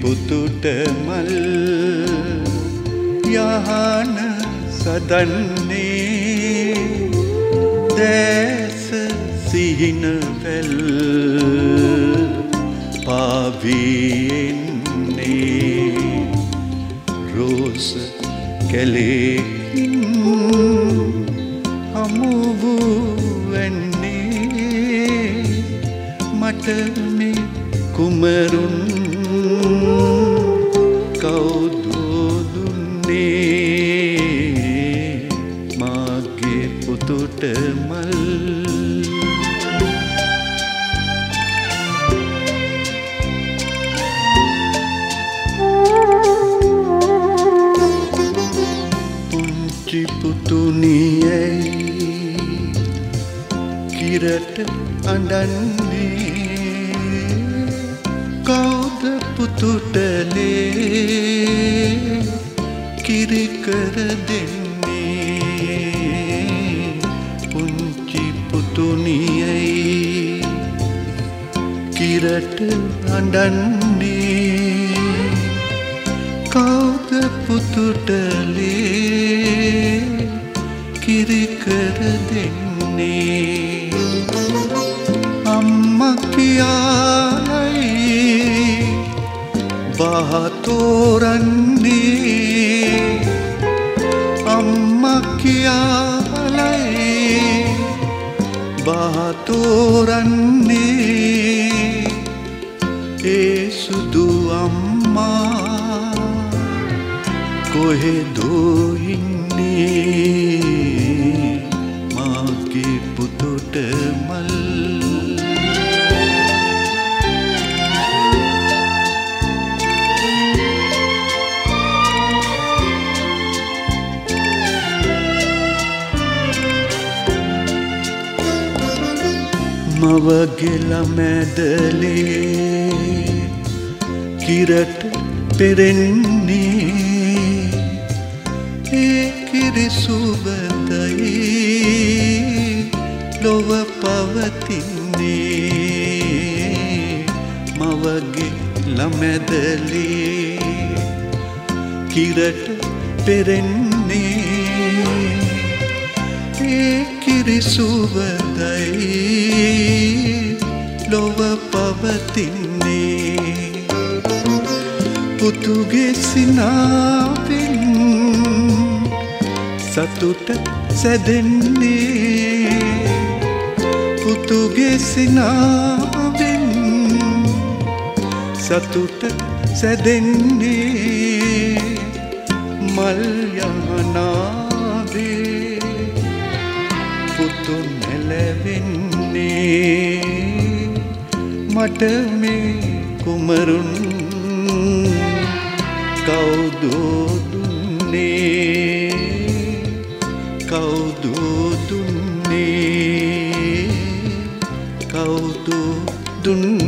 පුතුට මල් යහන සදන්නේ දැස සිහිනවැල් පාවියෙන්නේ රෝස කැලේකින් හමුවුවන්නේ මට මේ කුමරුන් පුතුට මල් පුංචි පුතුනියයි කිරට අඩන්නේ කෞද පුතුටලේ කිරිකර දෙන්නේ කිරට අඩන්නේ කෞද පුතුටලේ කිරිකර දෙන්නේ? අම්ම කියායි බහතෝරන්නේ අම්ම කියාලයි බහතෝරන්නේ ඒ සුදු අම්මා කොහෙදෝඉන්නේ මාගේ පුතොට මල්. මවගෙල මැදලේ කිරට පෙරෙන්නේ ඒ කිරිසුබතයි ලොව පවතින්නේ මවගේ ළමැදලේ කිරට පෙරෙන්නේ ඒ කිරිසුබතයි ලොව පවතින්නේ පුතුගේ සිනාවෙන් සතුට සැදෙන්නේ පුතුගේ සිනාවෙන් සතුට සැදෙන්නේ මල් යහනාවේ පුතු නැලවෙන්නේ මට මේ කුමරුන් කවුදෝදුන්නේ කවුදෝදුන්නේ කවුදෝදුන්නේ?